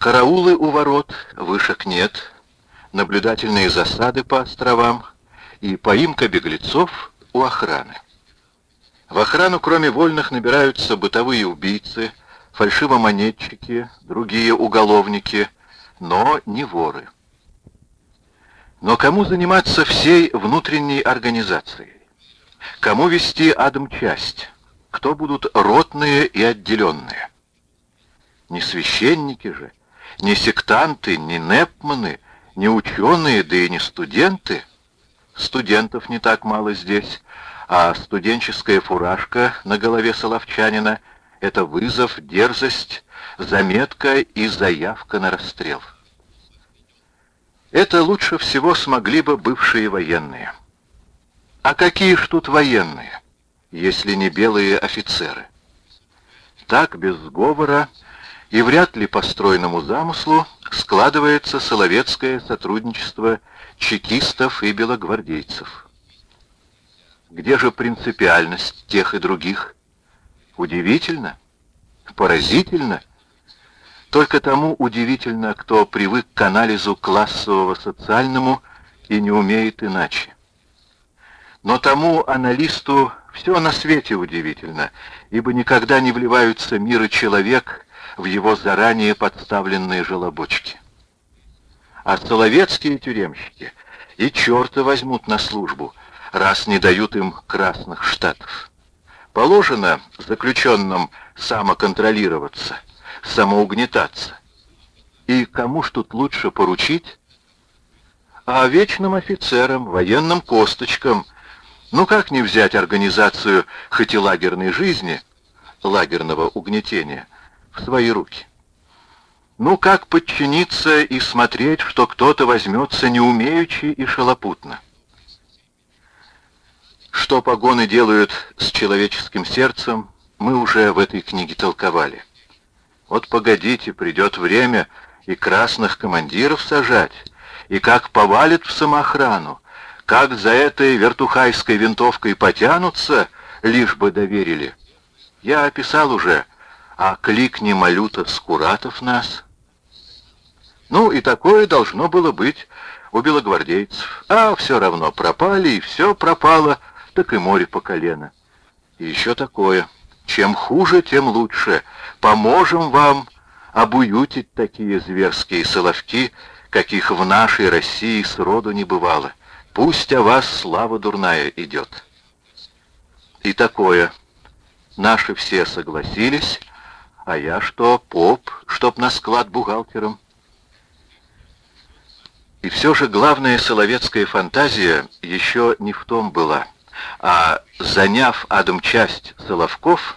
Караулы у ворот, вышек нет, наблюдательные засады по островам и поимка беглецов у охраны. В охрану, кроме вольных, набираются бытовые убийцы, фальшивомонетчики, другие уголовники, но не воры. Но кому заниматься всей внутренней организацией? Кому вести адм-часть? Кто будут ротные и отделенные? Не священники же, не сектанты, не непманы, не ученые, да и не студенты. Студентов не так мало здесь, а студенческая фуражка на голове соловчанина — это вызов, дерзость, заметка и заявка на расстрел. Это лучше всего смогли бы бывшие военные. А какие ж тут военные, если не белые офицеры? Так, без сговора и вряд ли по стройному замыслу складывается соловецкое сотрудничество чекистов и белогвардейцев. Где же принципиальность тех и других? Удивительно, поразительно. Только тому удивительно, кто привык к анализу классового социальному и не умеет иначе. Но тому аналисту все на свете удивительно, ибо никогда не вливаются мир и человек в его заранее подставленные желобочки. А соловецкие тюремщики и черта возьмут на службу, раз не дают им красных штатов. Положено заключенным самоконтролироваться, самоугнетаться. И кому ж тут лучше поручить? А вечным офицерам, военным косточкам. Ну как не взять организацию хоть и лагерной жизни, лагерного угнетения, в свои руки? Ну как подчиниться и смотреть, что кто-то возьмется неумеючи и шалопутно? Что погоны делают с человеческим сердцем, мы уже в этой книге толковали. Вот погодите, придет время и красных командиров сажать, и как повалит в самоохрану, как за этой вертухайской винтовкой потянутся, лишь бы доверили. Я описал уже, а кликни малюта Скуратов нас — ну и такое должно было быть у белогвардейцев. А все равно пропали, и все пропало, так и море по колено. И еще такое. Чем хуже, тем лучше. Поможем вам обуютить такие зверские соловки, каких в нашей России сроду не бывало. Пусть о вас слава дурная идет. И такое. Наши все согласились, а я что, поп, чтоб на склад бухгалтером? И все же главная соловецкая фантазия еще не в том была, а заняв адом часть Соловков,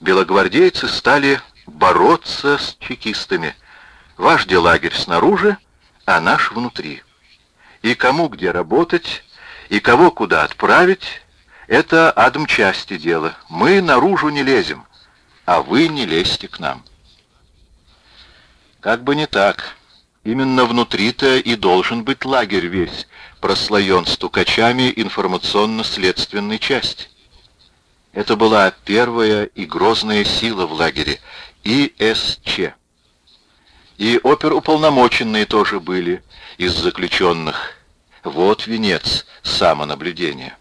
белогвардейцы стали бороться с чекистами. Ваш лагерь снаружи, а наш внутри. И кому где работать, и кого куда отправить, это адом части дело. Мы наружу не лезем, а вы не лезьте к нам. Как бы не так. Именно внутри-то и должен быть лагерь весь, прослоен стукачами информационно-следственной части. Это была первая и грозная сила в лагере — ИСЧ. И оперуполномоченные тоже были из заключенных. Вот венец самонаблюдения.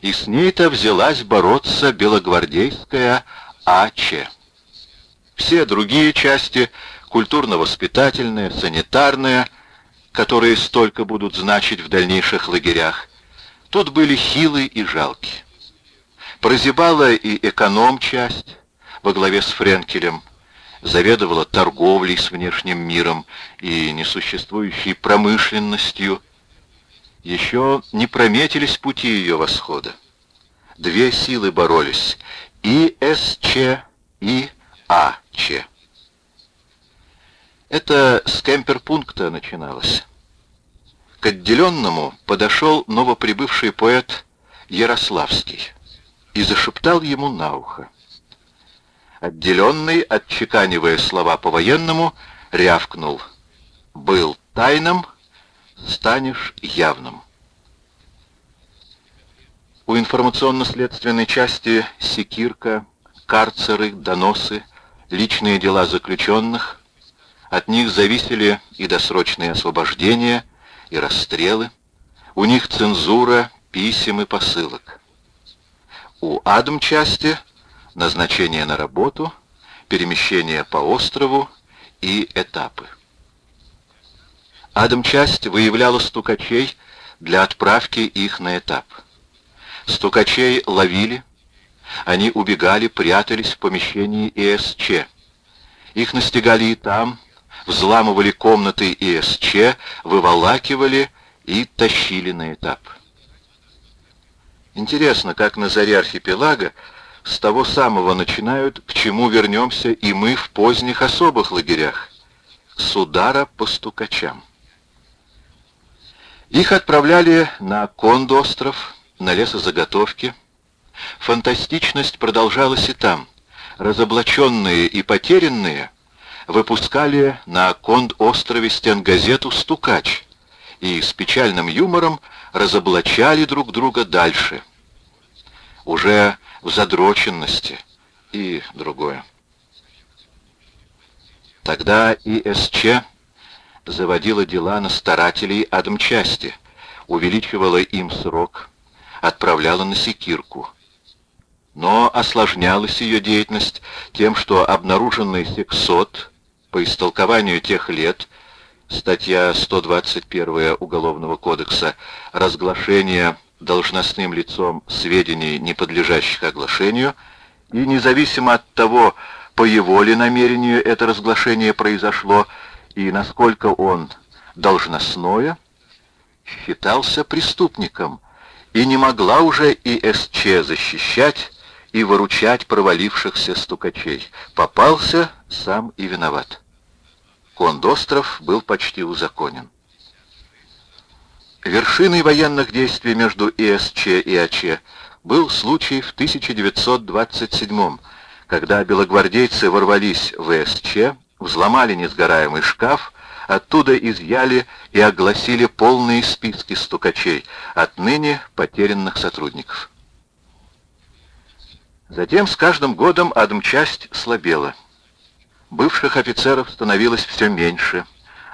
И с ней-то взялась бороться белогвардейская АЧ. Все другие части — культурно-воспитательная, санитарная, которые столько будут значить в дальнейших лагерях, тут были хилы и жалки. Прозябала и эконом-часть во главе с Френкелем, заведовала торговлей с внешним миром и несуществующей промышленностью. Еще не прометились пути ее восхода. Две силы боролись — и СЧ, и АЧ. Это с кемперпункта начиналось. К отделенному подошел новоприбывший поэт Ярославский и зашептал ему на ухо. Отделенный, отчеканивая слова по-военному, рявкнул. «Был тайным, станешь явным». У информационно-следственной части секирка, карцеры, доносы, личные дела заключенных — От них зависели и досрочные освобождения, и расстрелы. У них цензура писем и посылок. У Адм-части назначение на работу, перемещение по острову и этапы. Адм-часть выявляла стукачей для отправки их на этап. Стукачей ловили, они убегали, прятались в помещении ИСЧ. Их настигали и там, взламывали комнаты ИСЧ, выволакивали и тащили на этап. Интересно, как на заре архипелага с того самого начинают, к чему вернемся и мы в поздних особых лагерях, с удара по стукачам. Их отправляли на Конд-остров, на лесозаготовки. Фантастичность продолжалась и там. Разоблаченные и потерянные выпускали на Конд-острове стенгазету «Стукач» и с печальным юмором разоблачали друг друга дальше. Уже в задроченности и другое. Тогда ИСЧ заводила дела на старателей Адмчасти, увеличивала им срок, отправляла на секирку. Но осложнялась ее деятельность тем, что обнаруженный сексот, по истолкованию тех лет, статья 121 Уголовного кодекса, разглашение должностным лицом сведений, не подлежащих оглашению, и независимо от того, по его ли намерению это разглашение произошло, и насколько он должностное, считался преступником, и не могла уже ИСЧ защищать и выручать провалившихся стукачей. Попался сам и виноват. Кондостров был почти узаконен. Вершиной военных действий между ИСЧ и АЧ был случай в 1927 когда белогвардейцы ворвались в ИСЧ, взломали несгораемый шкаф, оттуда изъяли и огласили полные списки стукачей, отныне потерянных сотрудников. Затем с каждым годом адмчасть слабела. Бывших офицеров становилось все меньше,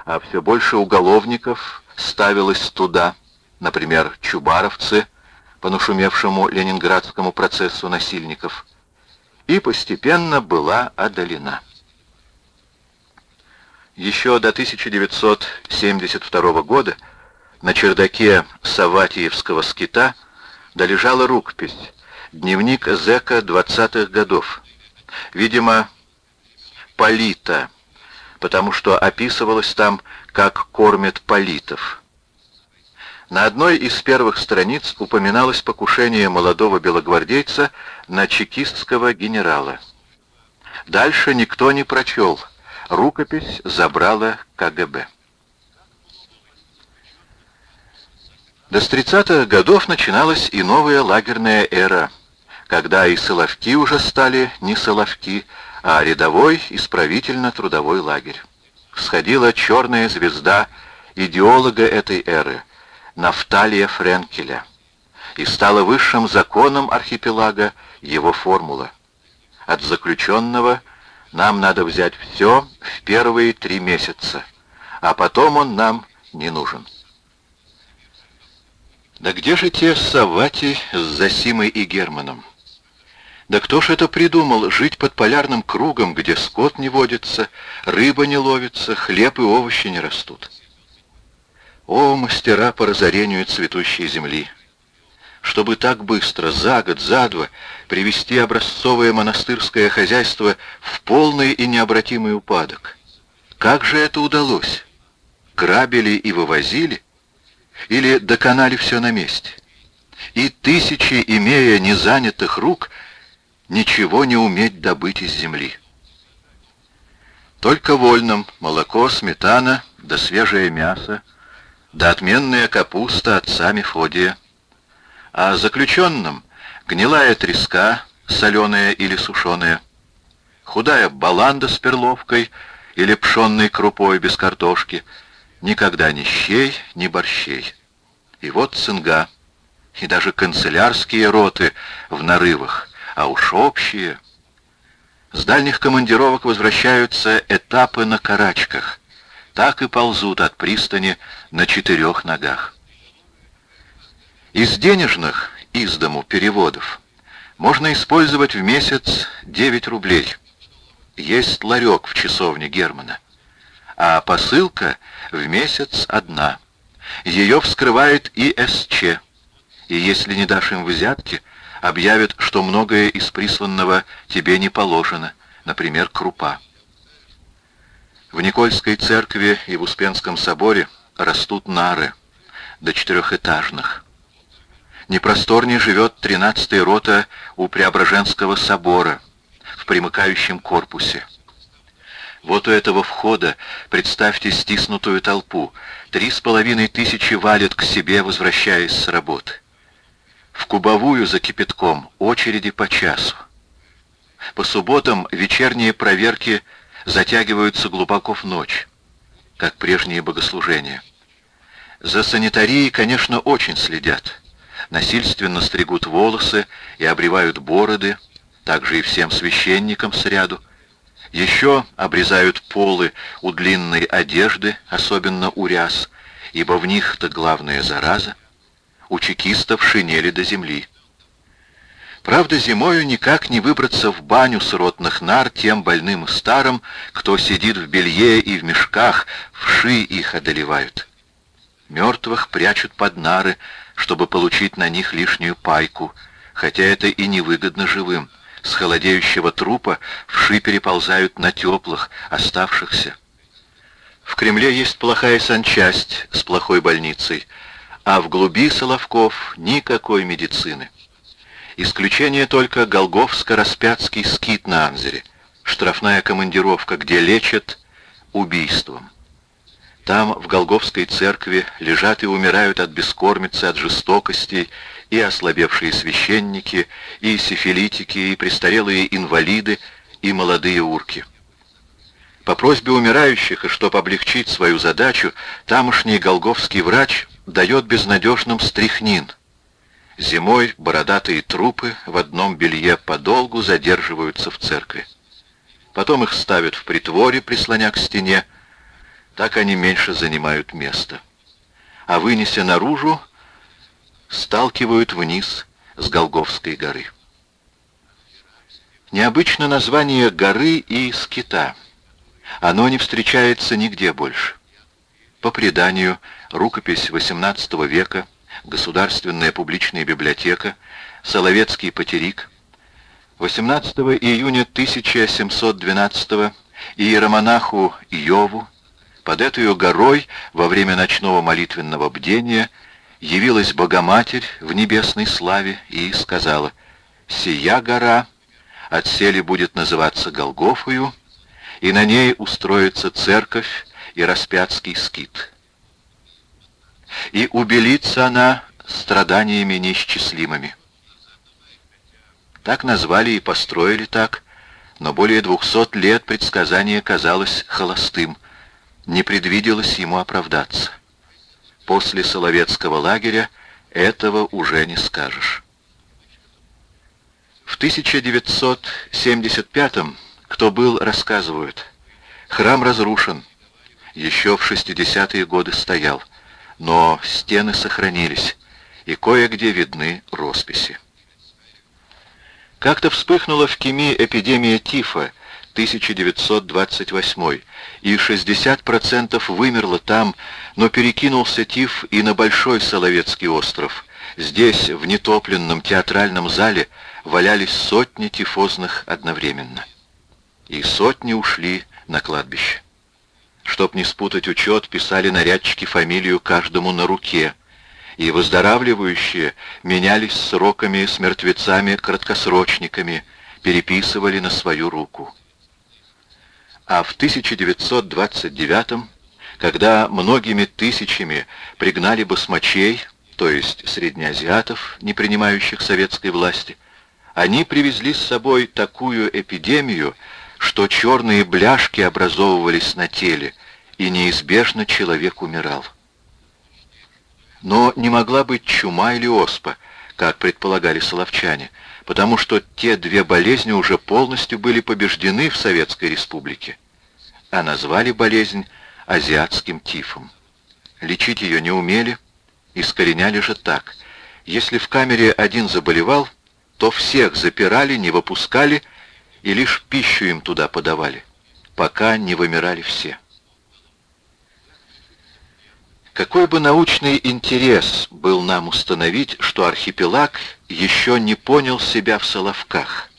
а все больше уголовников ставилось туда, например, чубаровцы, по нашумевшему ленинградскому процессу насильников, и постепенно была одолена. Еще до 1972 года на чердаке Саватиевского скита долежала рукопись «Дневник зэка 20-х годов». Видимо, полита, потому что описывалось там, как кормят политов. На одной из первых страниц упоминалось покушение молодого белогвардейца на чекистского генерала. Дальше никто не прочел — Рукопись забрала КГБ. До с 30-х годов начиналась и новая лагерная эра, когда и соловки уже стали не соловки, а рядовой исправительно-трудовой лагерь. Всходила черная звезда идеолога этой эры, Нафталия Френкеля, и стала высшим законом архипелага его формула. От заключенного нам надо взять все в первые три месяца, а потом он нам не нужен. Да где же те Савати с Засимой и Германом? Да кто ж это придумал, жить под полярным кругом, где скот не водится, рыба не ловится, хлеб и овощи не растут? О, мастера по разорению цветущей земли! Чтобы так быстро, за год, за два, привести образцовое монастырское хозяйство в полный и необратимый упадок. Как же это удалось? Грабили и вывозили? Или доконали все на месте? И тысячи, имея незанятых рук, ничего не уметь добыть из земли. Только вольным молоко, сметана, да свежее мясо, да отменная капуста отца Мефодия — а заключенным гнилая треска, соленая или сушеная, худая баланда с перловкой или пшенной крупой без картошки, никогда ни щей, ни борщей. И вот цинга, и даже канцелярские роты в нарывах, а уж общие. С дальних командировок возвращаются этапы на карачках. Так и ползут от пристани на четырех ногах. Из денежных, из дому, переводов можно использовать в месяц 9 рублей. Есть ларек в часовне Германа. А посылка в месяц одна. Ее вскрывает ИСЧ. И если не дашь им взятки, объявят, что многое из присланного тебе не положено, например, крупа. В Никольской церкви и в Успенском соборе растут нары до четырехэтажных. Непросторнее живет тринадцатая рота у Преображенского собора в примыкающем корпусе. Вот у этого входа, представьте стиснутую толпу, три с половиной тысячи валят к себе, возвращаясь с работы. В кубовую за кипятком очереди по часу. По субботам вечерние проверки затягиваются глубоко в ночь, как прежние богослужения. За санитарией, конечно, очень следят. Насильственно стригут волосы и обревают бороды, также и всем священникам сряду. Еще обрезают полы у длинной одежды, особенно у ряс, ибо в них-то главная зараза. У чекистов шинели до земли. Правда, зимою никак не выбраться в баню с ротных нар тем больным и старым, кто сидит в белье и в мешках, вши их одолевают. Мертвых прячут под нары, чтобы получить на них лишнюю пайку, хотя это и невыгодно живым. С холодеющего трупа вши переползают на теплых, оставшихся. В Кремле есть плохая санчасть с плохой больницей, а в глуби Соловков никакой медицины. Исключение только Голговско-Распятский скит на Анзере, штрафная командировка, где лечат убийством. Там, в Голговской церкви, лежат и умирают от бескормицы, от жестокостей и ослабевшие священники, и сифилитики, и престарелые инвалиды, и молодые урки. По просьбе умирающих, и чтобы облегчить свою задачу, тамошний голговский врач дает безнадежным стряхнин. Зимой бородатые трупы в одном белье подолгу задерживаются в церкви. Потом их ставят в притворе, прислоня к стене, так они меньше занимают места. А вынеся наружу, сталкивают вниз с Голговской горы. Необычно название горы и скита. Оно не встречается нигде больше. По преданию, рукопись XVIII века, Государственная публичная библиотека, Соловецкий потерик, 18 июня 1712 иеромонаху Иову под этой горой во время ночного молитвенного бдения явилась Богоматерь в небесной славе и сказала, «Сия гора отселе будет называться Голгофою, и на ней устроится церковь и распятский скит. И убелится она страданиями неисчислимыми». Так назвали и построили так, но более двухсот лет предсказание казалось холостым — не предвиделось ему оправдаться. После Соловецкого лагеря этого уже не скажешь. В 1975-м, кто был, рассказывают, храм разрушен, еще в 60-е годы стоял, но стены сохранились, и кое-где видны росписи. Как-то вспыхнула в Кеми эпидемия тифа, 1928 и 60% вымерло там, но перекинулся тиф и на Большой Соловецкий остров. Здесь, в нетопленном театральном зале, валялись сотни тифозных одновременно. И сотни ушли на кладбище. Чтоб не спутать учет, писали нарядчики фамилию каждому на руке, и выздоравливающие менялись сроками с мертвецами-краткосрочниками, переписывали на свою руку а в 1929 когда многими тысячами пригнали басмачей, то есть среднеазиатов, не принимающих советской власти, они привезли с собой такую эпидемию, что черные бляшки образовывались на теле, и неизбежно человек умирал. Но не могла быть чума или оспа, как предполагали соловчане, потому что те две болезни уже полностью были побеждены в Советской Республике, а назвали болезнь азиатским тифом. Лечить ее не умели, искореняли же так. Если в камере один заболевал, то всех запирали, не выпускали и лишь пищу им туда подавали, пока не вымирали все. Какой бы научный интерес был нам установить, что архипелаг еще не понял себя в Соловках,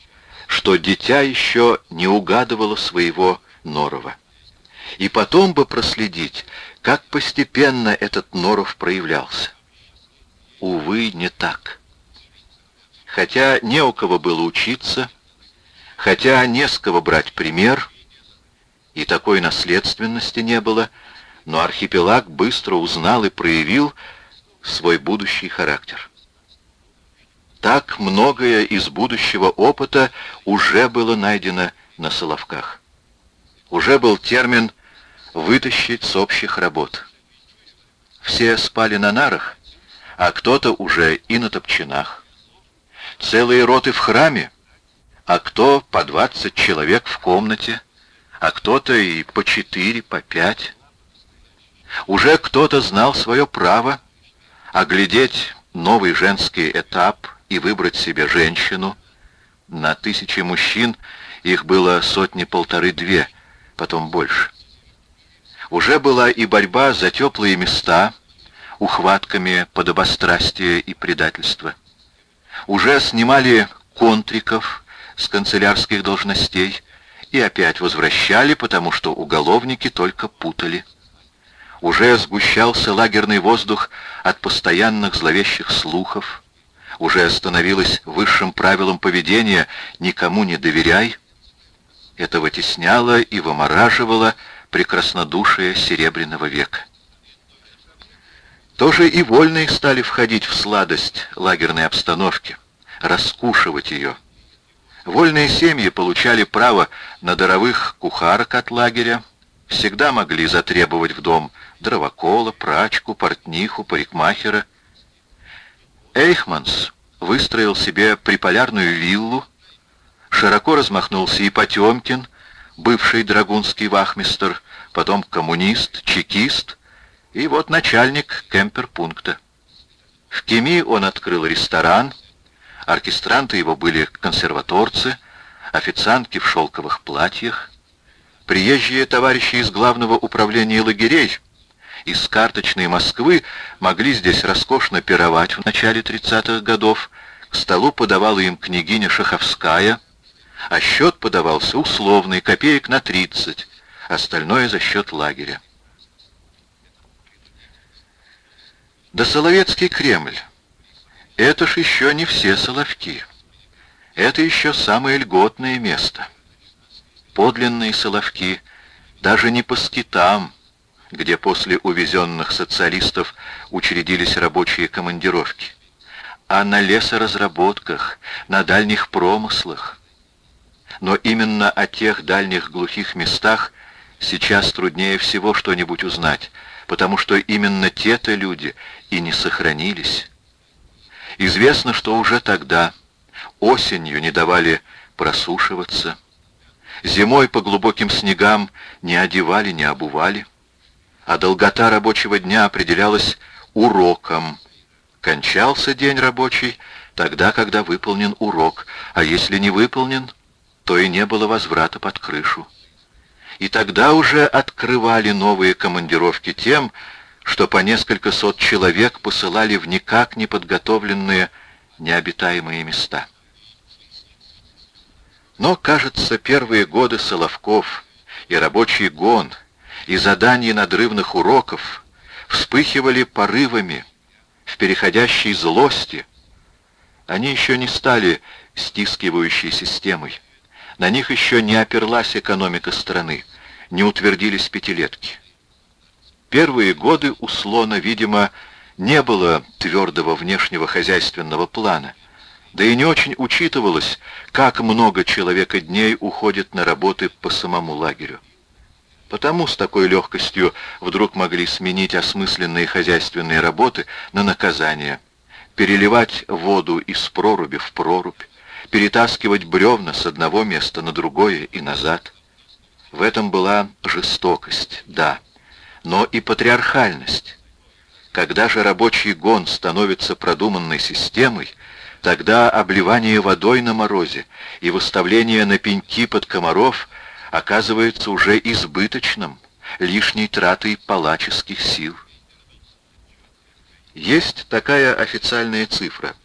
что дитя еще не угадывало своего Норова. И потом бы проследить, как постепенно этот Норов проявлялся. Увы, не так. Хотя не у кого было учиться, хотя не с кого брать пример, и такой наследственности не было, но архипелаг быстро узнал и проявил свой будущий характер. Так многое из будущего опыта уже было найдено на Соловках. Уже был термин «вытащить с общих работ». Все спали на нарах, а кто-то уже и на топчинах. Целые роты в храме, а кто по двадцать человек в комнате, а кто-то и по четыре, по пять. Уже кто-то знал свое право оглядеть новый женский этап и выбрать себе женщину. На тысячи мужчин их было сотни-полторы-две, потом больше. Уже была и борьба за теплые места, ухватками подобострастия и предательства. Уже снимали контриков с канцелярских должностей и опять возвращали, потому что уголовники только путали. Уже сгущался лагерный воздух от постоянных зловещих слухов. Уже становилось высшим правилом поведения «никому не доверяй». Это вытесняло и вымораживало прекраснодушие Серебряного века. Тоже и вольные стали входить в сладость лагерной обстановки, раскушивать ее. Вольные семьи получали право на даровых кухарок от лагеря, всегда могли затребовать в дом дровокола, прачку, портниху, парикмахера. Эйхманс выстроил себе приполярную виллу, широко размахнулся и Потемкин, бывший драгунский вахмистр, потом коммунист, чекист, и вот начальник кемперпункта. В Кеми он открыл ресторан, оркестранты его были консерваторцы, официантки в шелковых платьях, Приезжие товарищи из главного управления лагерей из карточной Москвы могли здесь роскошно пировать в начале 30-х годов. К столу подавала им княгиня Шаховская, а счет подавался условный, копеек на 30, остальное за счет лагеря. Да Соловецкий Кремль. Это ж еще не все Соловки. Это еще самое льготное место подлинные соловки, даже не по скитам, где после увезенных социалистов учредились рабочие командировки, а на лесоразработках, на дальних промыслах. Но именно о тех дальних глухих местах сейчас труднее всего что-нибудь узнать, потому что именно те-то люди и не сохранились. Известно, что уже тогда осенью не давали просушиваться, Зимой по глубоким снегам не одевали, не обували, а долгота рабочего дня определялась уроком. Кончался день рабочий тогда, когда выполнен урок, а если не выполнен, то и не было возврата под крышу. И тогда уже открывали новые командировки тем, что по несколько сот человек посылали в никак не подготовленные необитаемые места. Но, кажется, первые годы Соловков и рабочий гон, и задания надрывных уроков вспыхивали порывами в переходящей злости. Они еще не стали стискивающей системой. На них еще не оперлась экономика страны, не утвердились пятилетки. Первые годы у слона, видимо, не было твердого внешнего хозяйственного плана — да и не очень учитывалось, как много человека дней уходит на работы по самому лагерю. Потому с такой легкостью вдруг могли сменить осмысленные хозяйственные работы на наказание, переливать воду из проруби в прорубь, перетаскивать бревна с одного места на другое и назад. В этом была жестокость, да, но и патриархальность. Когда же рабочий гон становится продуманной системой, тогда обливание водой на морозе и выставление на пеньки под комаров оказывается уже избыточным, лишней тратой палаческих сил. Есть такая официальная цифра.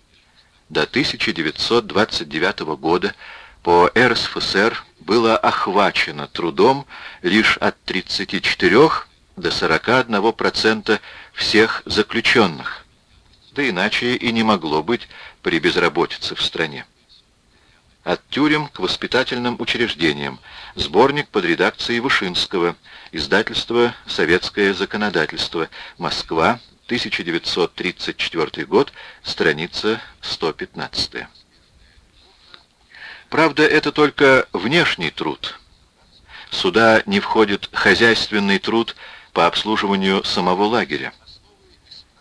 До 1929 года по РСФСР было охвачено трудом лишь от 34 до 41% всех заключенных. Да иначе и не могло быть при безработице в стране. От тюрем к воспитательным учреждениям. Сборник под редакцией Вышинского. Издательство «Советское законодательство». Москва, 1934 год, страница 115. Правда, это только внешний труд. Сюда не входит хозяйственный труд по обслуживанию самого лагеря.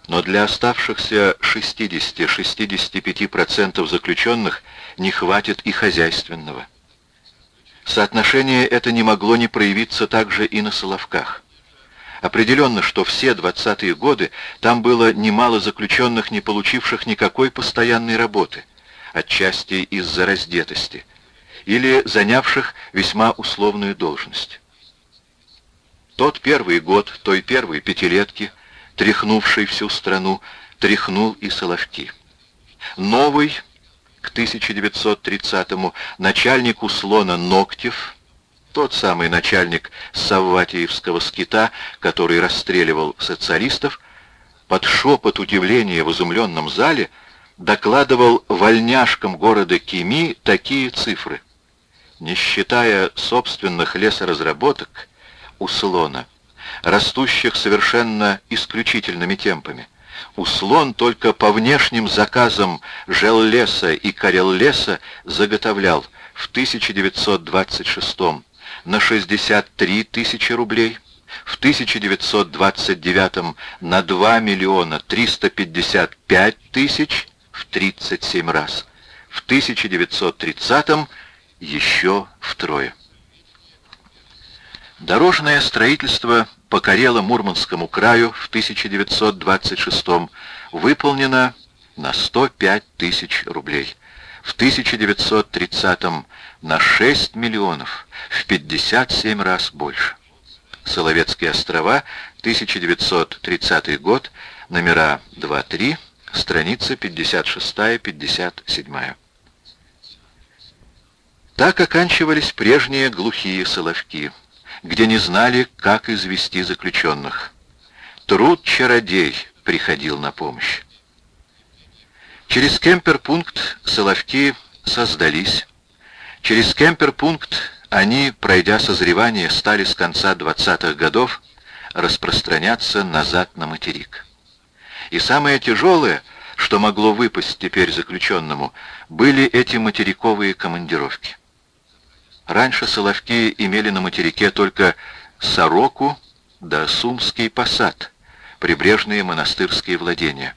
Но для оставшихся 60-65% заключенных не хватит и хозяйственного. Соотношение это не могло не проявиться также и на Соловках. Определенно, что все 20-е годы там было немало заключенных, не получивших никакой постоянной работы, отчасти из-за раздетости, или занявших весьма условную должность. Тот первый год той первой пятилетки – тряхнувший всю страну, тряхнул и Соловки. Новый, к 1930-му, начальник услона Ноктев, тот самый начальник Савватиевского скита, который расстреливал социалистов, под шепот удивления в изумленном зале докладывал вольняшкам города Кими такие цифры. Не считая собственных лесоразработок, услона – растущих совершенно исключительными темпами. Услон только по внешним заказам Желлеса и Кареллеса заготовлял в 1926 на 63 тысячи рублей, в 1929 на 2 миллиона 355 тысяч в 37 раз, в 1930 еще втрое. Дорожное строительство по Карело-Мурманскому краю в 1926 выполнено на 105 тысяч рублей. В 1930 на 6 миллионов, в 57 раз больше. Соловецкие острова, 1930 год, номера 2-3, страница 56-57. Так оканчивались прежние глухие соловки где не знали, как извести заключенных. Труд-чародей приходил на помощь. Через кемперпункт Соловки создались. Через кемперпункт они, пройдя созревание, стали с конца 20-х годов распространяться назад на материк. И самое тяжелое, что могло выпасть теперь заключенному, были эти материковые командировки. Раньше соловки имели на материке только Сороку да Сумский посад, прибрежные монастырские владения.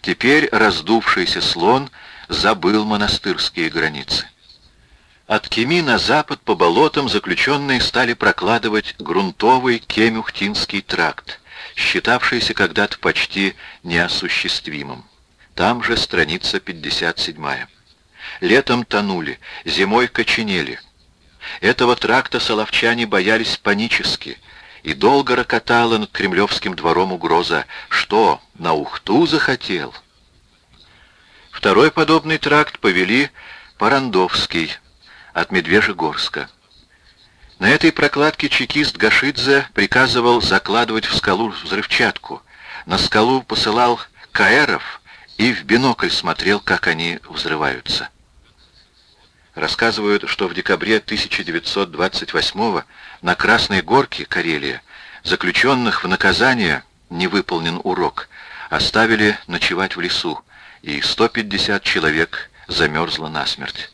Теперь раздувшийся слон забыл монастырские границы. От Кеми на запад по болотам заключенные стали прокладывать грунтовый Кемюхтинский тракт, считавшийся когда-то почти неосуществимым. Там же страница 57. Летом тонули, зимой коченели, этого тракта соловчане боялись панически, и долго рокотала над кремлевским двором угроза «Что, на Ухту захотел?» Второй подобный тракт повели Парандовский от Медвежьегорска. На этой прокладке чекист Гашидзе приказывал закладывать в скалу взрывчатку. На скалу посылал каэров и в бинокль смотрел, как они взрываются. Рассказывают, что в декабре 1928 на Красной Горке, Карелия, заключенных в наказание не выполнен урок, оставили ночевать в лесу, и 150 человек замерзло насмерть.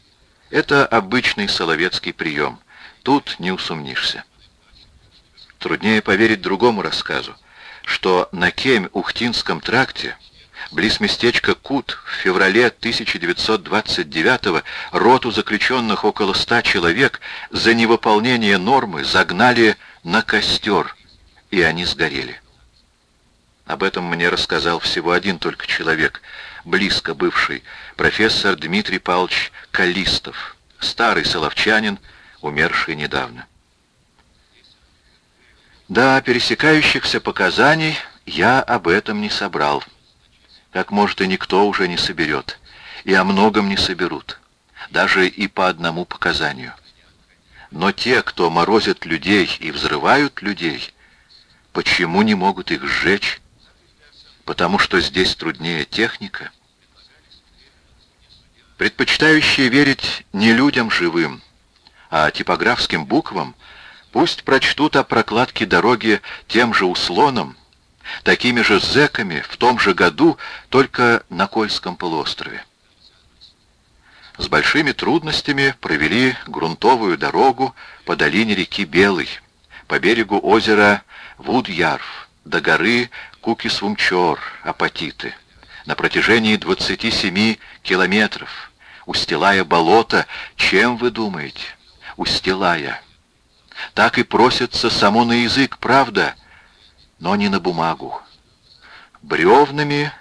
Это обычный соловецкий прием. Тут не усомнишься. Труднее поверить другому рассказу, что на Кемь-Ухтинском тракте Близ местечка Кут в феврале 1929 роту заключенных около ста человек за невыполнение нормы загнали на костер, и они сгорели. Об этом мне рассказал всего один только человек, близко бывший, профессор Дмитрий Павлович Калистов, старый соловчанин, умерший недавно. Да, пересекающихся показаний я об этом не собрал. Как может и никто уже не соберет. И о многом не соберут. Даже и по одному показанию. Но те, кто морозят людей и взрывают людей, почему не могут их сжечь? Потому что здесь труднее техника. Предпочитающие верить не людям живым, а типографским буквам, пусть прочтут о прокладке дороги тем же услоном, такими же зэками в том же году, только на Кольском полуострове. С большими трудностями провели грунтовую дорогу по долине реки Белый, по берегу озера Вудьярв, до горы Кукисвумчор, Апатиты, на протяжении 27 километров, устилая болото, чем вы думаете? Устилая. Так и просится само на язык, правда? но не на бумагу. Бревнами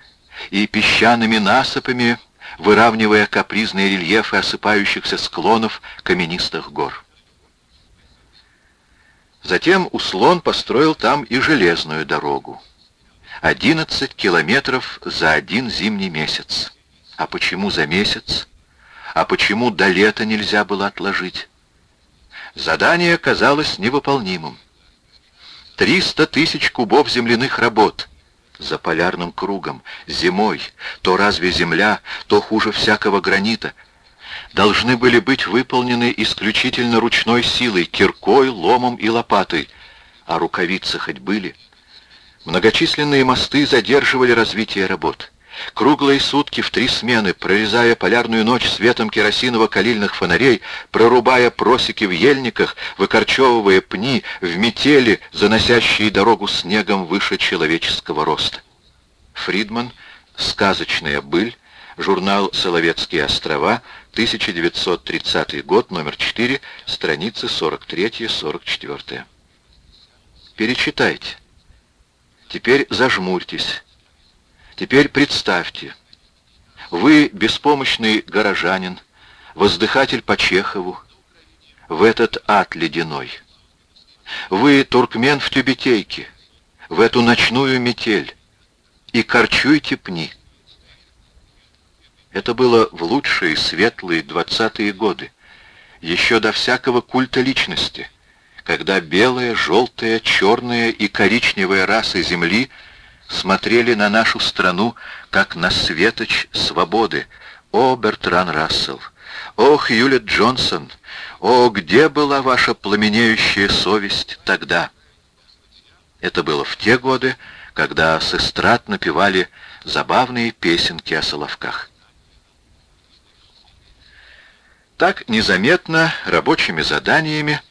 и песчаными насыпами, выравнивая капризные рельефы осыпающихся склонов каменистых гор. Затем Услон построил там и железную дорогу. 11 километров за один зимний месяц. А почему за месяц? А почему до лета нельзя было отложить? Задание казалось невыполнимым. 300 тысяч кубов земляных работ за полярным кругом, зимой, то разве земля, то хуже всякого гранита, должны были быть выполнены исключительно ручной силой, киркой, ломом и лопатой, а рукавицы хоть были. Многочисленные мосты задерживали развитие работ. Круглые сутки в три смены, прорезая полярную ночь светом керосиново-калильных фонарей, прорубая просеки в ельниках, выкорчевывая пни в метели, заносящие дорогу снегом выше человеческого роста. Фридман «Сказочная быль», журнал «Соловецкие острова», 1930 год, номер 4, страницы 43-44. Перечитайте. Теперь зажмурьтесь. Теперь представьте, вы беспомощный горожанин, воздыхатель по Чехову, в этот ад ледяной. Вы туркмен в тюбетейке, в эту ночную метель, и корчуйте пни. Это было в лучшие светлые двадцатые годы, еще до всякого культа личности, когда белая, желтая, черная и коричневая расы Земли — смотрели на нашу страну, как на светоч свободы. О, Бертран Рассел! О, Хьюлет Джонсон! О, где была ваша пламенеющая совесть тогда? Это было в те годы, когда с эстрад напевали забавные песенки о соловках. Так незаметно рабочими заданиями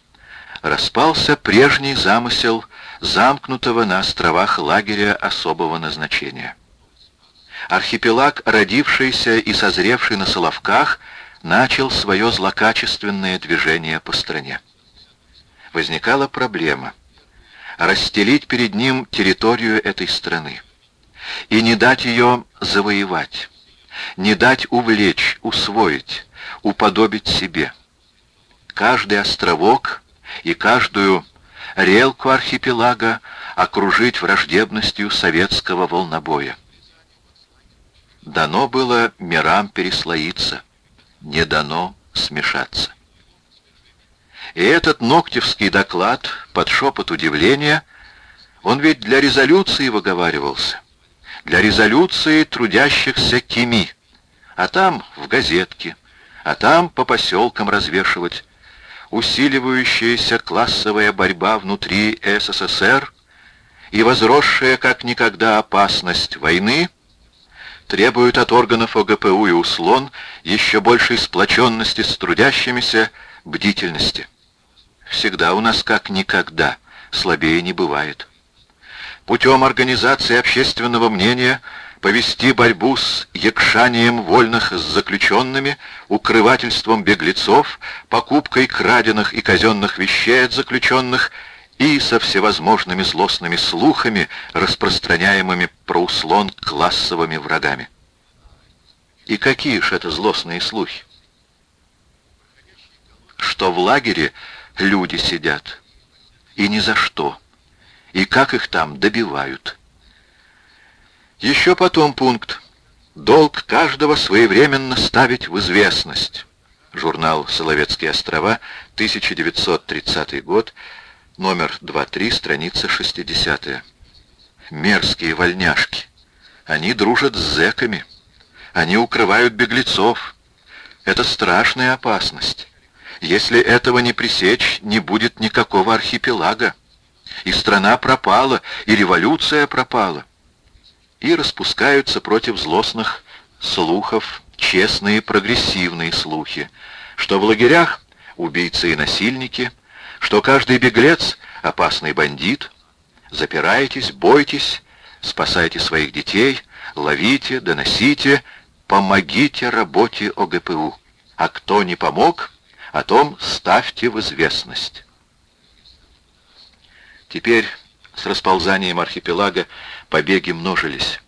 распался прежний замысел замкнутого на островах лагеря особого назначения. Архипелаг, родившийся и созревший на Соловках, начал свое злокачественное движение по стране. Возникала проблема — расстелить перед ним территорию этой страны и не дать ее завоевать, не дать увлечь, усвоить, уподобить себе. Каждый островок и каждую релку архипелага окружить враждебностью советского волнобоя. Дано было мирам переслоиться, не дано смешаться. И этот Ноктевский доклад под шепот удивления, он ведь для резолюции выговаривался, для резолюции трудящихся Кими, а там в газетке, а там по поселкам развешивать, усиливающаяся классовая борьба внутри СССР и возросшая как никогда опасность войны требуют от органов ОГПУ и УСЛОН еще большей сплоченности с трудящимися, бдительности. Всегда у нас как никогда, слабее не бывает. Путем организации общественного мнения повести борьбу с якшанием вольных с заключенными, укрывательством беглецов, покупкой краденных и казенных вещей от заключенных и со всевозможными злостными слухами, распространяемыми про услон классовыми врагами. И какие ж это злостные слухи? Что в лагере люди сидят, и ни за что, и как их там добивают – еще потом пункт. Долг каждого своевременно ставить в известность. Журнал «Соловецкие острова», 1930 год, номер 2-3, страница 60 Мерзкие вольняшки. Они дружат с зэками. Они укрывают беглецов. Это страшная опасность. Если этого не пресечь, не будет никакого архипелага. И страна пропала, и революция пропала и распускаются против злостных слухов честные прогрессивные слухи, что в лагерях убийцы и насильники, что каждый беглец — опасный бандит. Запирайтесь, бойтесь, спасайте своих детей, ловите, доносите, помогите работе ОГПУ. А кто не помог, о том ставьте в известность. Теперь с расползанием архипелага побеги множились.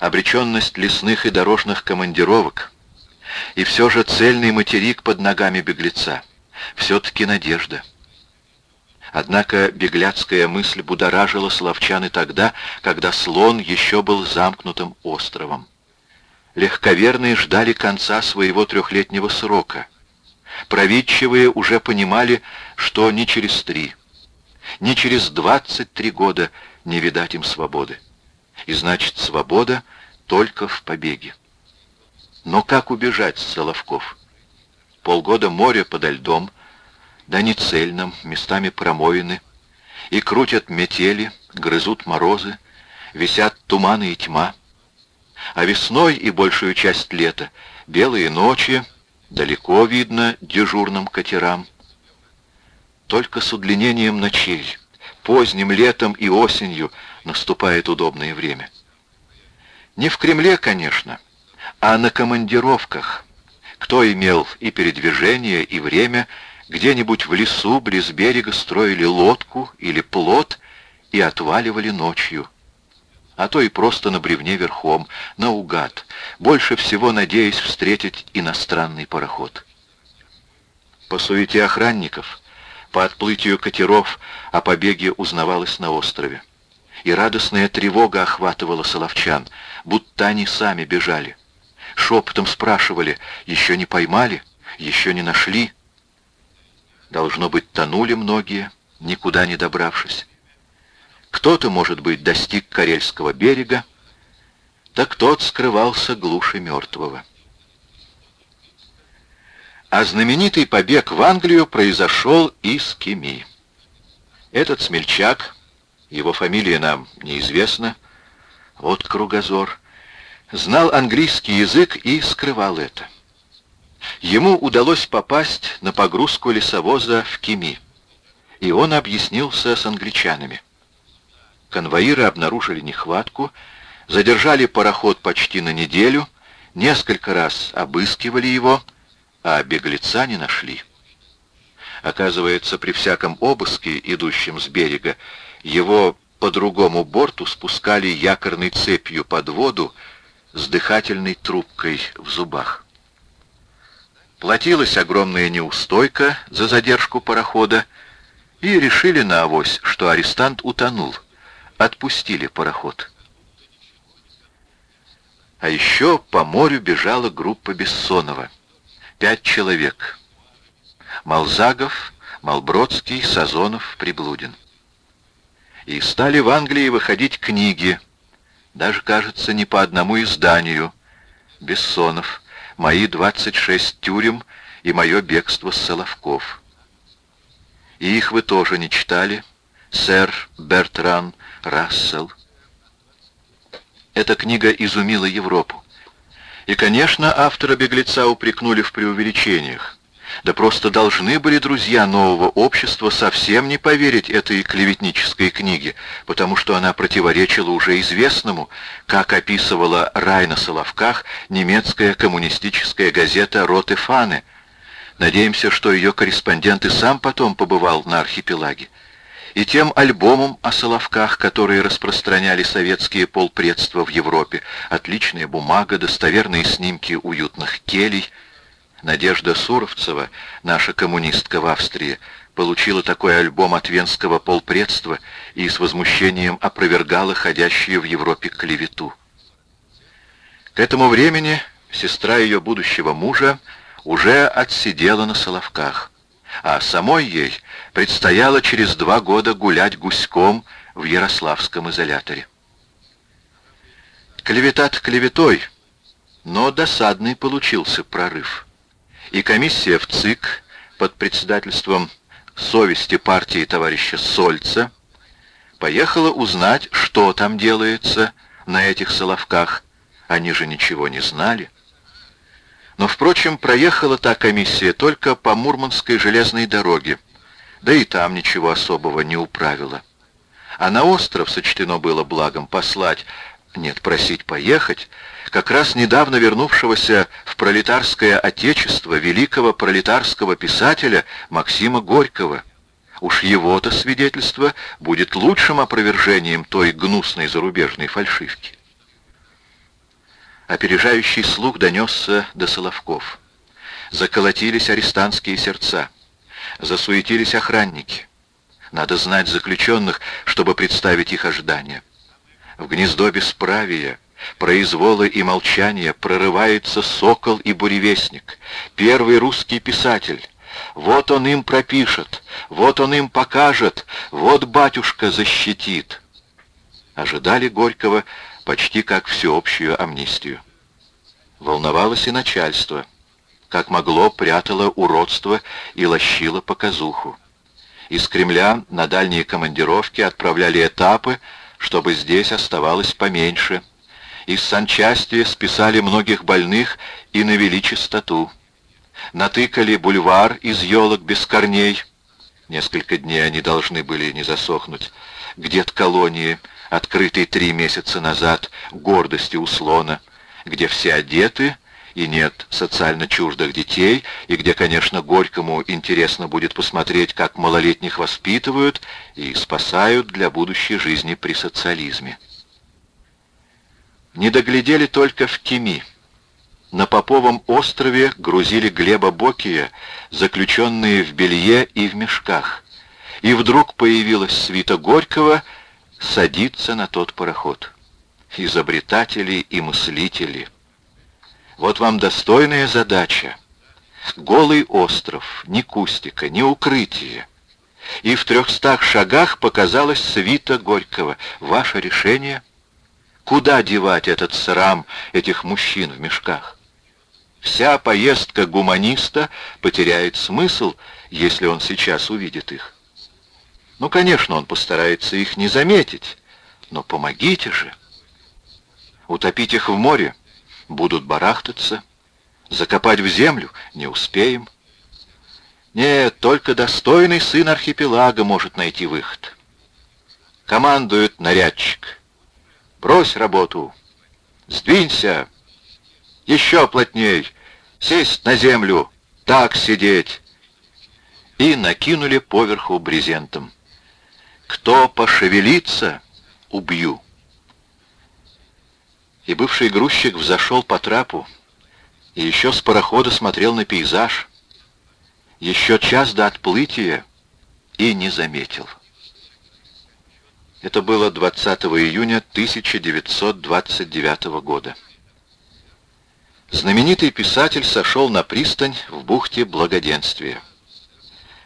Обреченность лесных и дорожных командировок. И все же цельный материк под ногами беглеца. Все-таки надежда. Однако бегляцкая мысль будоражила словчан и тогда, когда слон еще был замкнутым островом. Легковерные ждали конца своего трехлетнего срока. Провидчивые уже понимали, что ни через три, ни через двадцать три года не видать им свободы. И значит, свобода только в побеге. Но как убежать с Соловков? Полгода моря подо льдом, да не цельным, местами промоины, и крутят метели, грызут морозы, висят туманы и тьма. А весной и большую часть лета белые ночи, далеко видно дежурным катерам. Только с удлинением ночей, поздним летом и осенью наступает удобное время. Не в Кремле, конечно, а на командировках. Кто имел и передвижение, и время, где-нибудь в лесу, близ берега строили лодку или плот и отваливали ночью. А то и просто на бревне верхом, наугад, больше всего надеясь встретить иностранный пароход. По суете охранников, по отплытию катеров о побеге узнавалось на острове и радостная тревога охватывала соловчан, будто они сами бежали. Шепотом спрашивали, еще не поймали, еще не нашли. Должно быть, тонули многие, никуда не добравшись. Кто-то, может быть, достиг Карельского берега, так тот скрывался глуши мертвого. А знаменитый побег в Англию произошел из Кеми. Этот смельчак его фамилия нам неизвестна. Вот кругозор. Знал английский язык и скрывал это. Ему удалось попасть на погрузку лесовоза в Кими, и он объяснился с англичанами. Конвоиры обнаружили нехватку, задержали пароход почти на неделю, несколько раз обыскивали его, а беглеца не нашли. Оказывается, при всяком обыске, идущем с берега, его по другому борту спускали якорной цепью под воду с дыхательной трубкой в зубах. Платилась огромная неустойка за задержку парохода, и решили на авось, что арестант утонул. Отпустили пароход. А еще по морю бежала группа Бессонова. Пять человек. Малзагов, Малбродский, Сазонов, Приблудин и стали в Англии выходить книги, даже, кажется, не по одному изданию. Бессонов, «Мои 26 тюрем» и «Мое бегство с Соловков». И их вы тоже не читали, сэр Бертран Рассел. Эта книга изумила Европу. И, конечно, автора «Беглеца» упрекнули в преувеличениях. Да просто должны были друзья нового общества совсем не поверить этой клеветнической книге, потому что она противоречила уже известному, как описывала рай на Соловках немецкая коммунистическая газета «Роте Фане». Надеемся, что ее корреспондент и сам потом побывал на архипелаге. И тем альбомом о Соловках, которые распространяли советские полпредства в Европе, отличная бумага, достоверные снимки уютных келей — Надежда Суровцева, наша коммунистка в Австрии, получила такой альбом от венского полпредства и с возмущением опровергала ходящую в Европе клевету. К этому времени сестра ее будущего мужа уже отсидела на Соловках, а самой ей предстояло через два года гулять гуськом в Ярославском изоляторе. Клевета-то клеветой, но досадный получился прорыв и комиссия в ЦИК под председательством совести партии товарища Сольца поехала узнать, что там делается на этих Соловках. Они же ничего не знали. Но, впрочем, проехала та комиссия только по Мурманской железной дороге, да и там ничего особого не управила. А на остров сочтено было благом послать, нет, просить поехать, как раз недавно вернувшегося в пролетарское отечество великого пролетарского писателя Максима Горького. Уж его-то свидетельство будет лучшим опровержением той гнусной зарубежной фальшивки. Опережающий слух донесся до Соловков. Заколотились арестантские сердца. Засуетились охранники. Надо знать заключенных, чтобы представить их ожидания. В гнездо бесправия — произвола и молчания прорывается сокол и буревестник, первый русский писатель. Вот он им пропишет, вот он им покажет, вот батюшка защитит. Ожидали Горького почти как всеобщую амнистию. Волновалось и начальство. Как могло, прятало уродство и лощило показуху. Из Кремля на дальние командировки отправляли этапы, чтобы здесь оставалось поменьше – из санчасти списали многих больных и навели чистоту. Натыкали бульвар из елок без корней. Несколько дней они должны были не засохнуть. Где-то колонии, открытой три месяца назад, гордости у слона, где все одеты и нет социально чуждых детей, и где, конечно, Горькому интересно будет посмотреть, как малолетних воспитывают и спасают для будущей жизни при социализме. Не доглядели только в Кими. На Поповом острове грузили Глеба Бокия, заключенные в белье и в мешках. И вдруг появилась свита Горького садиться на тот пароход. Изобретатели и мыслители. Вот вам достойная задача. Голый остров, ни кустика, ни укрытия. И в трехстах шагах показалась свита Горького. Ваше решение — Куда девать этот срам этих мужчин в мешках? Вся поездка гуманиста потеряет смысл, если он сейчас увидит их. Ну, конечно, он постарается их не заметить, но помогите же. Утопить их в море будут барахтаться, закопать в землю не успеем. Нет, только достойный сын архипелага может найти выход. Командует нарядчик. Брось работу. Сдвинься. Еще плотней. Сесть на землю. Так сидеть. И накинули поверху брезентом. Кто пошевелится, убью. И бывший грузчик взошел по трапу, и еще с парохода смотрел на пейзаж. Еще час до отплытия и не заметил. Это было 20 июня 1929 года. Знаменитый писатель сошел на пристань в бухте Благоденствия.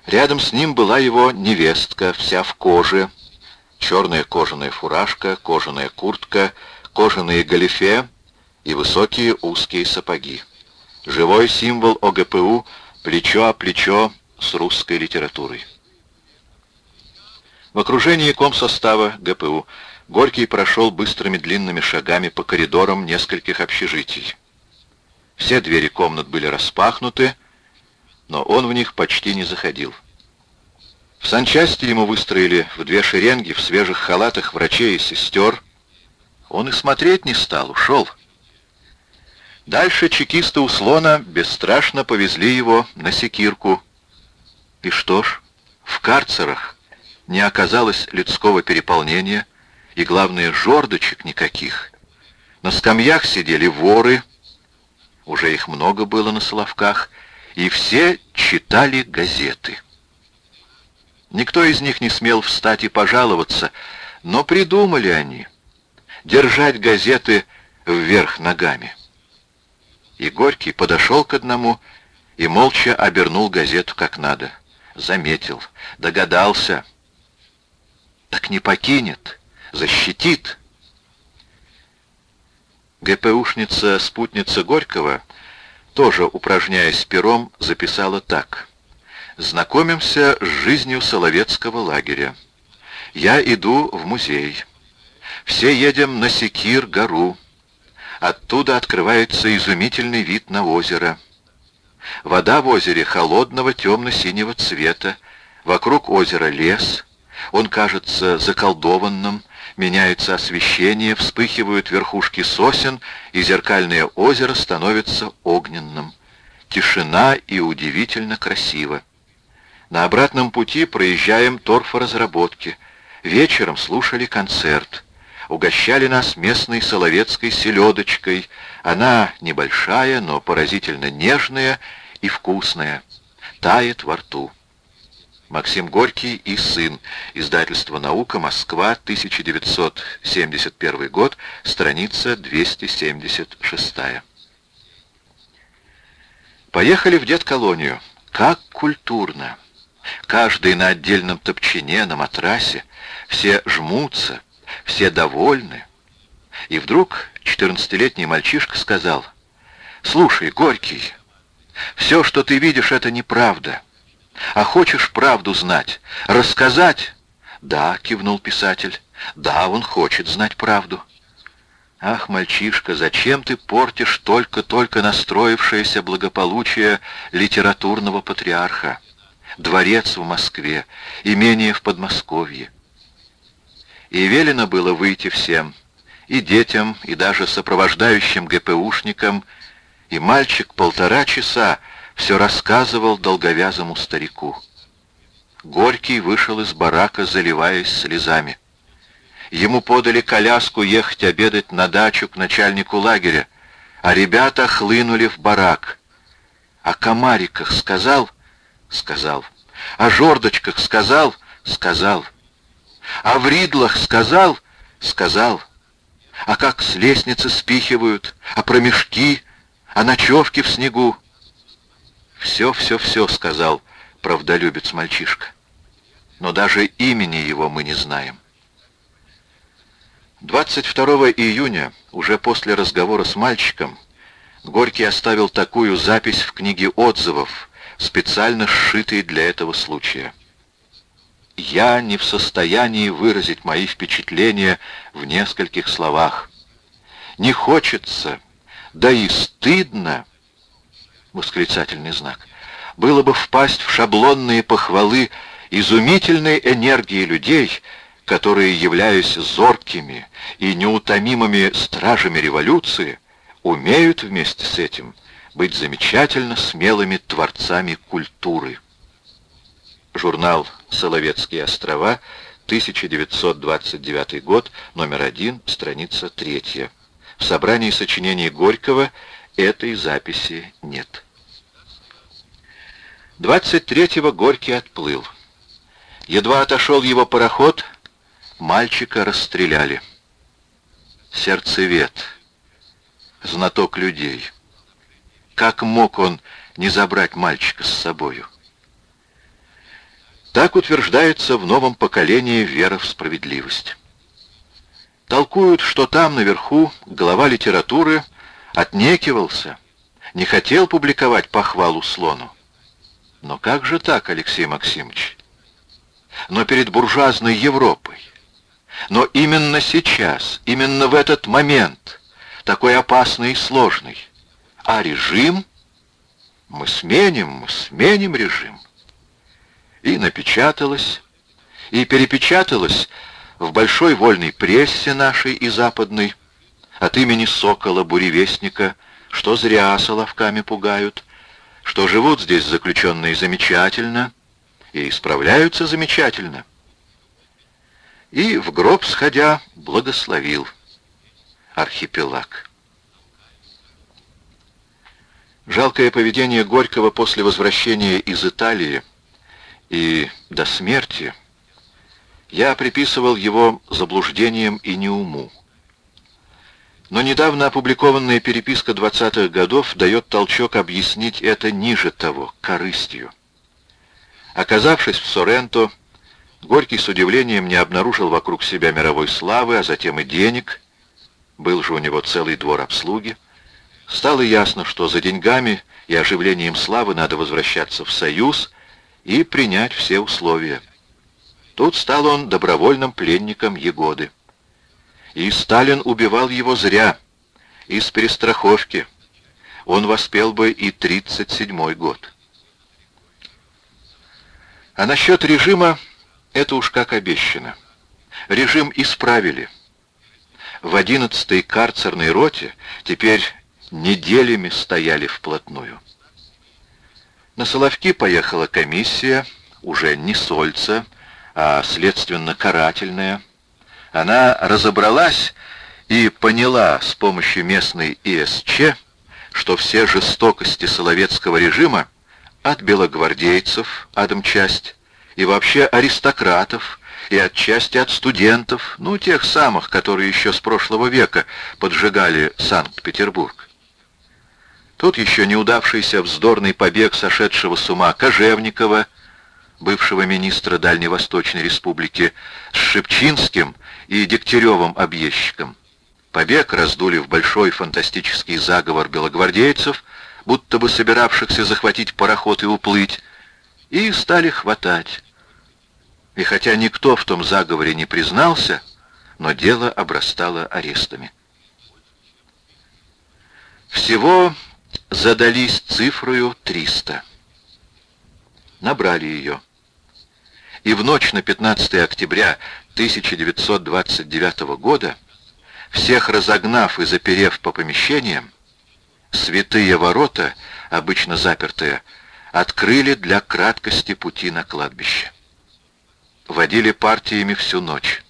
Рядом с ним была его невестка, вся в коже, черная кожаная фуражка, кожаная куртка, кожаные галифе и высокие узкие сапоги. Живой символ ОГПУ плечо о плечо с русской литературой. В окружении комсостава ГПУ Горький прошел быстрыми длинными шагами по коридорам нескольких общежитий. Все двери комнат были распахнуты, но он в них почти не заходил. В санчасти ему выстроили в две шеренги в свежих халатах врачей и сестер. Он и смотреть не стал, ушел. Дальше чекисты у слона бесстрашно повезли его на секирку. И что ж, в карцерах не оказалось людского переполнения, и, главное, жордочек никаких. На скамьях сидели воры, уже их много было на Соловках, и все читали газеты. Никто из них не смел встать и пожаловаться, но придумали они держать газеты вверх ногами. И Горький подошел к одному и молча обернул газету как надо. Заметил, догадался. Так не покинет, защитит. ГПУшница, спутница Горького, тоже упражняясь пером, записала так. Знакомимся с жизнью Соловецкого лагеря. Я иду в музей. Все едем на Секир-гору. Оттуда открывается изумительный вид на озеро. Вода в озере холодного темно-синего цвета. Вокруг озера лес. Он кажется заколдованным. Меняется освещение, вспыхивают верхушки сосен, и зеркальное озеро становится огненным. Тишина и удивительно красиво. На обратном пути проезжаем торфоразработки. Вечером слушали концерт. Угощали нас местной соловецкой селедочкой. Она небольшая, но поразительно нежная и вкусная. Тает во рту. Максим Горький и сын. Издательство «Наука. Москва. 1971 год. Страница 276. Поехали в дед-колонию. Как культурно! Каждый на отдельном топчине, на матрасе. Все жмутся, все довольны. И вдруг четырнадцатилетний мальчишка сказал, «Слушай, Горький, все, что ты видишь, это неправда. А хочешь правду знать, рассказать?» «Да», — кивнул писатель, — «да, он хочет знать правду». «Ах, мальчишка, зачем ты портишь только-только настроившееся благополучие литературного патриарха?» дворец в Москве, имение в Подмосковье. И велено было выйти всем, и детям, и даже сопровождающим ГПУшникам, и мальчик полтора часа все рассказывал долговязому старику. Горький вышел из барака, заливаясь слезами. Ему подали коляску ехать обедать на дачу к начальнику лагеря, а ребята хлынули в барак. О комариках сказал — Сказал. О жердочках сказал? Сказал. О вридлах сказал? Сказал. А как с лестницы спихивают? А про мешки? А ночевки в снегу? Все, все, все сказал правдолюбец мальчишка. Но даже имени его мы не знаем. 22 июня, уже после разговора с мальчиком, Горький оставил такую запись в книге отзывов специально сшитый для этого случая. Я не в состоянии выразить мои впечатления в нескольких словах. Не хочется, да и стыдно, восклицательный знак, было бы впасть в шаблонные похвалы изумительной энергии людей, которые, являясь зоркими и неутомимыми стражами революции, умеют вместе с этим быть замечательно смелыми творцами культуры. Журнал «Соловецкие острова», 1929 год, номер один, страница третья. В собрании сочинений Горького этой записи нет. 23-го Горький отплыл. Едва отошел его пароход, мальчика расстреляли. Сердцевед, знаток людей — как мог он не забрать мальчика с собою? Так утверждается в новом поколении вера в справедливость. Толкуют, что там, наверху, глава литературы отнекивался, не хотел публиковать похвалу слону. Но как же так, Алексей Максимович? Но перед буржуазной Европой. Но именно сейчас, именно в этот момент, такой опасный и сложный, а режим? Мы сменим, мы сменим режим. И напечаталось, и перепечаталось в большой вольной прессе нашей и западной от имени Сокола-буревестника, что зря соловками пугают, что живут здесь заключенные замечательно и исправляются замечательно. И в гроб сходя благословил архипелаг. Жалкое поведение Горького после возвращения из Италии и до смерти я приписывал его заблуждениям и неуму. Но недавно опубликованная переписка 20-х годов дает толчок объяснить это ниже того, корыстью. Оказавшись в Соренто, Горький с удивлением не обнаружил вокруг себя мировой славы, а затем и денег. Был же у него целый двор обслуги. Стало ясно, что за деньгами и оживлением славы надо возвращаться в Союз и принять все условия. Тут стал он добровольным пленником Егоды. И Сталин убивал его зря, из перестраховки. Он воспел бы и 37-й год. А насчет режима, это уж как обещано. Режим исправили. В 11-й карцерной роте теперь неделями стояли вплотную. На Соловки поехала комиссия, уже не Сольца, а следственно-карательная. Она разобралась и поняла с помощью местной ИСЧ, что все жестокости соловецкого режима от белогвардейцев, адмчасть, и вообще аристократов, и отчасти от студентов, ну, тех самых, которые еще с прошлого века поджигали Санкт-Петербург. Тут еще неудавшийся вздорный побег сошедшего с ума Кожевникова, бывшего министра Дальневосточной Республики, с Шепчинским и Дегтяревым объездчиком. Побег раздули в большой фантастический заговор белогвардейцев, будто бы собиравшихся захватить пароход и уплыть, и стали хватать. И хотя никто в том заговоре не признался, но дело обрастало арестами. Всего задались цифрою 300. Набрали ее. И в ночь на 15 октября 1929 года, всех разогнав и заперев по помещениям, святые ворота, обычно запертые, открыли для краткости пути на кладбище. Водили партиями всю ночь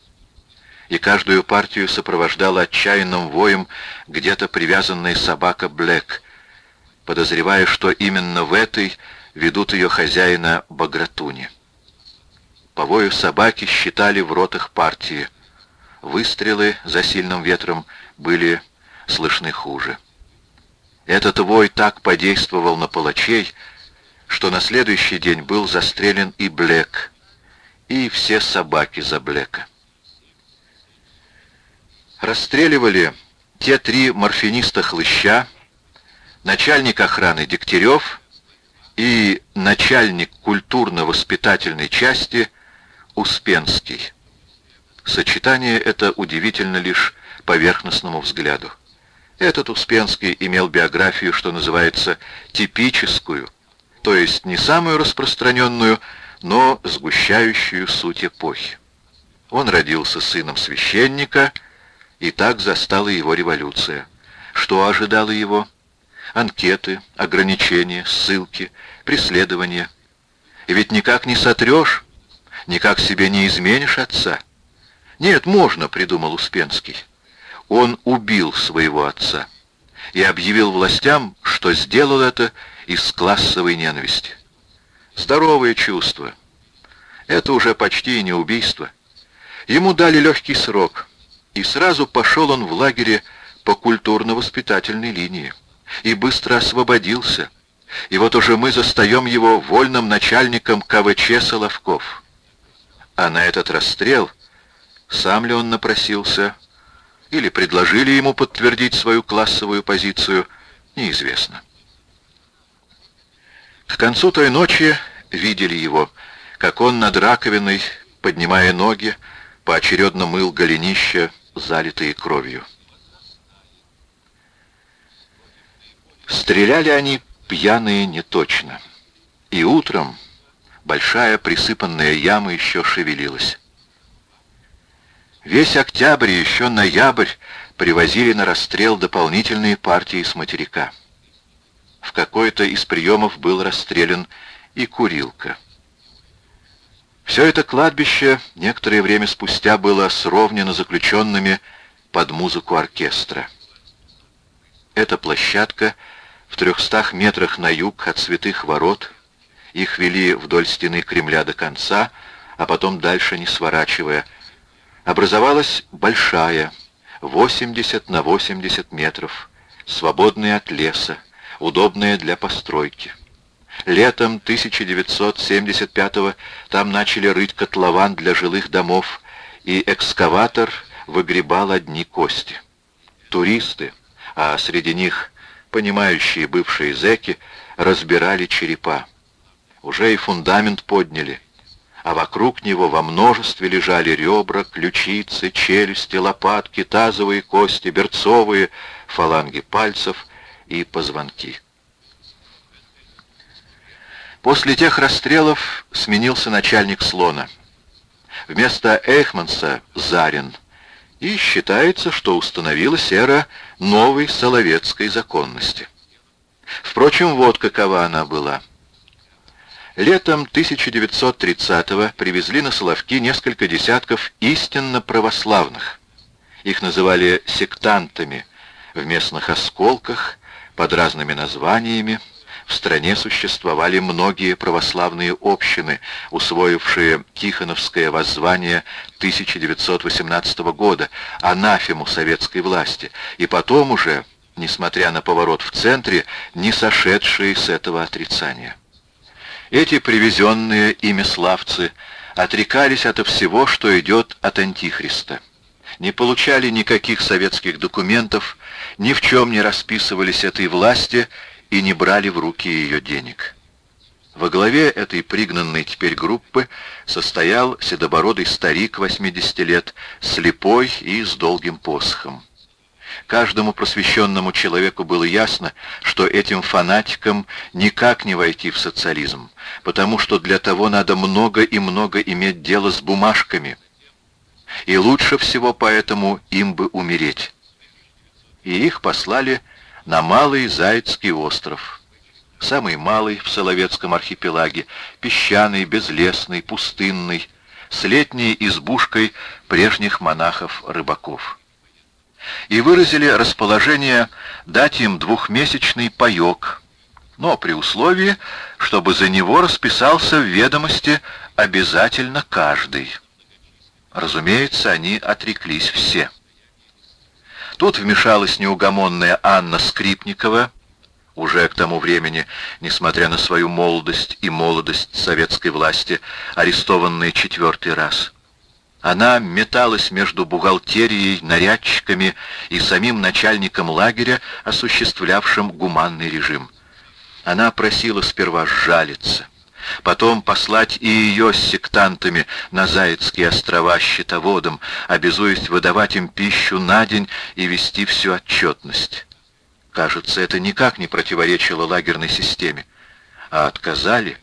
и каждую партию сопровождала отчаянным воем где-то привязанная собака Блэк, подозревая, что именно в этой ведут ее хозяина Багратуни. По вою собаки считали в ротах партии. Выстрелы за сильным ветром были слышны хуже. Этот вой так подействовал на палачей, что на следующий день был застрелен и Блек, и все собаки за Блека. Расстреливали те три морфиниста-хлыща, начальник охраны Дегтярев и начальник культурно-воспитательной части Успенский. Сочетание это удивительно лишь поверхностному взгляду. Этот Успенский имел биографию, что называется, типическую, то есть не самую распространенную, но сгущающую суть эпохи. Он родился сыном священника, и так застала его революция. Что ожидало его? анкеты, ограничения, ссылки, преследования. Ведь никак не сотрешь, никак себе не изменишь отца. Нет, можно, придумал Успенский. Он убил своего отца и объявил властям, что сделал это из классовой ненависти. Здоровое чувство. Это уже почти не убийство. Ему дали легкий срок, и сразу пошел он в лагере по культурно-воспитательной линии и быстро освободился. И вот уже мы застаем его вольным начальником КВЧ Соловков. А на этот расстрел, сам ли он напросился, или предложили ему подтвердить свою классовую позицию, неизвестно. К концу той ночи видели его, как он над раковиной, поднимая ноги, поочередно мыл голенища, залитые кровью. Стреляли они пьяные не точно. И утром большая присыпанная яма еще шевелилась. Весь октябрь и еще ноябрь привозили на расстрел дополнительные партии с материка. В какой-то из приемов был расстрелян и курилка. Все это кладбище некоторое время спустя было сровнено заключенными под музыку оркестра. Эта площадка в трехстах метрах на юг от святых ворот, их вели вдоль стены Кремля до конца, а потом дальше не сворачивая, образовалась большая, 80 на 80 метров, свободная от леса, удобная для постройки. Летом 1975-го там начали рыть котлован для жилых домов, и экскаватор выгребал одни кости. Туристы, а среди них понимающие бывшие зэки, разбирали черепа. Уже и фундамент подняли, а вокруг него во множестве лежали ребра, ключицы, челюсти, лопатки, тазовые кости, берцовые, фаланги пальцев и позвонки. После тех расстрелов сменился начальник слона. Вместо Эйхманса — Зарин. И считается, что установилась эра новой соловецкой законности. Впрочем, вот какова она была. Летом 1930-го привезли на Соловки несколько десятков истинно православных. Их называли сектантами в местных осколках, под разными названиями, в стране существовали многие православные общины, усвоившие Тихоновское воззвание 1918 года, анафему советской власти, и потом уже, несмотря на поворот в центре, не сошедшие с этого отрицания. Эти привезенные ими славцы отрекались от всего, что идет от Антихриста. Не получали никаких советских документов, ни в чем не расписывались этой власти и не брали в руки ее денег. Во главе этой пригнанной теперь группы состоял седобородый старик 80 лет, слепой и с долгим посохом. Каждому просвещенному человеку было ясно, что этим фанатикам никак не войти в социализм, потому что для того надо много и много иметь дело с бумажками. И лучше всего поэтому им бы умереть. И их послали на Малый Зайцкий остров. Самый малый в Соловецком архипелаге, песчаный, безлесный, пустынный, с летней избушкой прежних монахов-рыбаков. И выразили расположение дать им двухмесячный паек, но при условии, чтобы за него расписался в ведомости обязательно каждый. Разумеется, они отреклись все. Тут вмешалась неугомонная Анна Скрипникова, уже к тому времени, несмотря на свою молодость и молодость советской власти, арестованная четвертый раз. Она металась между бухгалтерией, нарядчиками и самим начальником лагеря, осуществлявшим гуманный режим. Она просила сперва сжалиться, потом послать и ее с сектантами на Заяцкие острова счетоводом, обязуясь выдавать им пищу на день и вести всю отчетность. Кажется, это никак не противоречило лагерной системе. А отказали?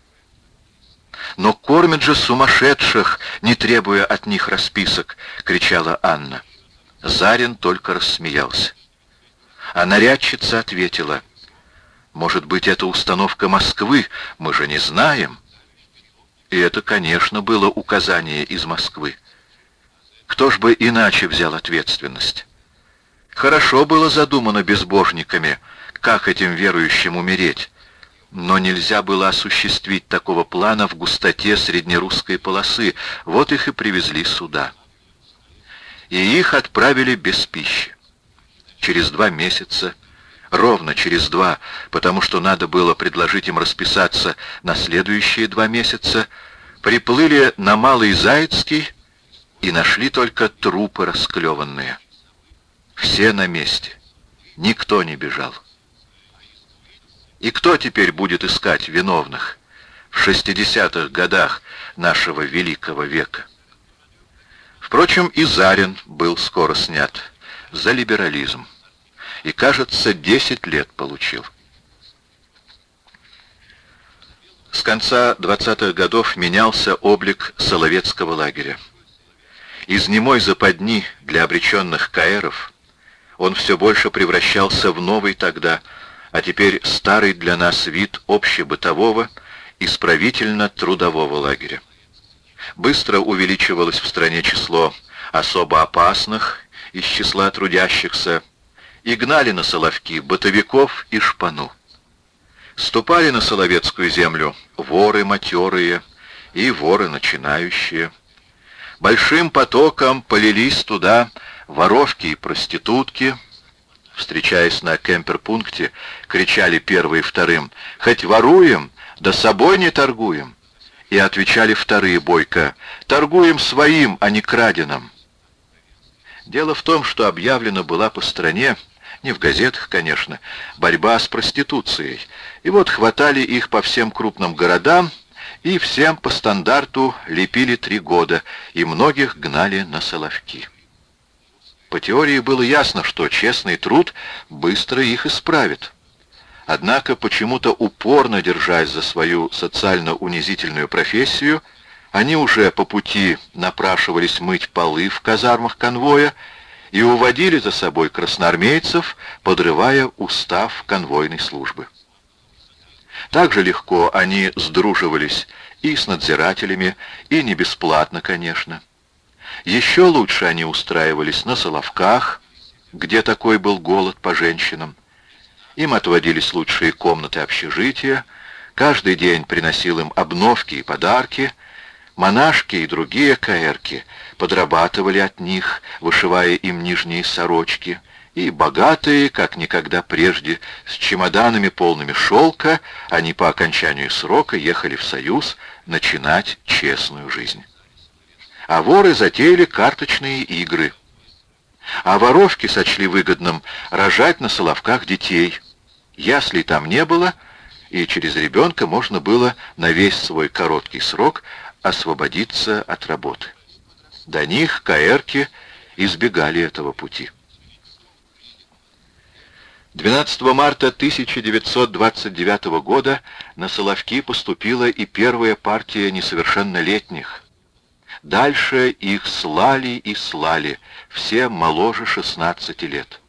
«Но кормят же сумасшедших, не требуя от них расписок!» — кричала Анна. Зарин только рассмеялся. А нарядчица ответила — может быть, это установка Москвы, мы же не знаем. И это, конечно, было указание из Москвы. Кто ж бы иначе взял ответственность? Хорошо было задумано безбожниками, как этим верующим умереть, но нельзя было осуществить такого плана в густоте среднерусской полосы, вот их и привезли сюда. И их отправили без пищи. Через два месяца Ровно через два, потому что надо было предложить им расписаться на следующие два месяца, приплыли на Малый Зайцкий и нашли только трупы расклеванные. Все на месте. Никто не бежал. И кто теперь будет искать виновных в 60-х годах нашего великого века? Впрочем, и Зарин был скоро снят за либерализм и, кажется, 10 лет получил. С конца 20-х годов менялся облик Соловецкого лагеря. Из немой западни для обреченных каэров он все больше превращался в новый тогда, а теперь старый для нас вид общебытового, исправительно-трудового лагеря. Быстро увеличивалось в стране число особо опасных из числа трудящихся и гнали на Соловки бытовиков и шпану. Ступали на Соловецкую землю воры матерые и воры начинающие. Большим потоком полились туда воровки и проститутки. Встречаясь на кемперпункте, кричали первые вторым «Хоть воруем, да собой не торгуем!» И отвечали вторые бойко «Торгуем своим, а не краденым!» Дело в том, что объявлена была по стране не в газетах, конечно, борьба с проституцией. И вот хватали их по всем крупным городам, и всем по стандарту лепили три года, и многих гнали на соловки. По теории было ясно, что честный труд быстро их исправит. Однако, почему-то упорно держась за свою социально унизительную профессию, они уже по пути напрашивались мыть полы в казармах конвоя, и уводили за собой красноармейцев, подрывая устав конвойной службы. Так же легко они сдруживались и с надзирателями, и не бесплатно, конечно. Еще лучше они устраивались на Соловках, где такой был голод по женщинам. Им отводились лучшие комнаты общежития, каждый день приносил им обновки и подарки — Монашки и другие каэрки подрабатывали от них, вышивая им нижние сорочки, и богатые, как никогда прежде, с чемоданами полными шелка, они по окончанию срока ехали в Союз начинать честную жизнь. А воры затеяли карточные игры. А воровки сочли выгодным рожать на Соловках детей. Яслей там не было, и через ребенка можно было на весь свой короткий срок освободиться от работы. До них каэрки избегали этого пути. 12 марта 1929 года на Соловки поступила и первая партия несовершеннолетних. Дальше их слали и слали, все моложе 16 лет.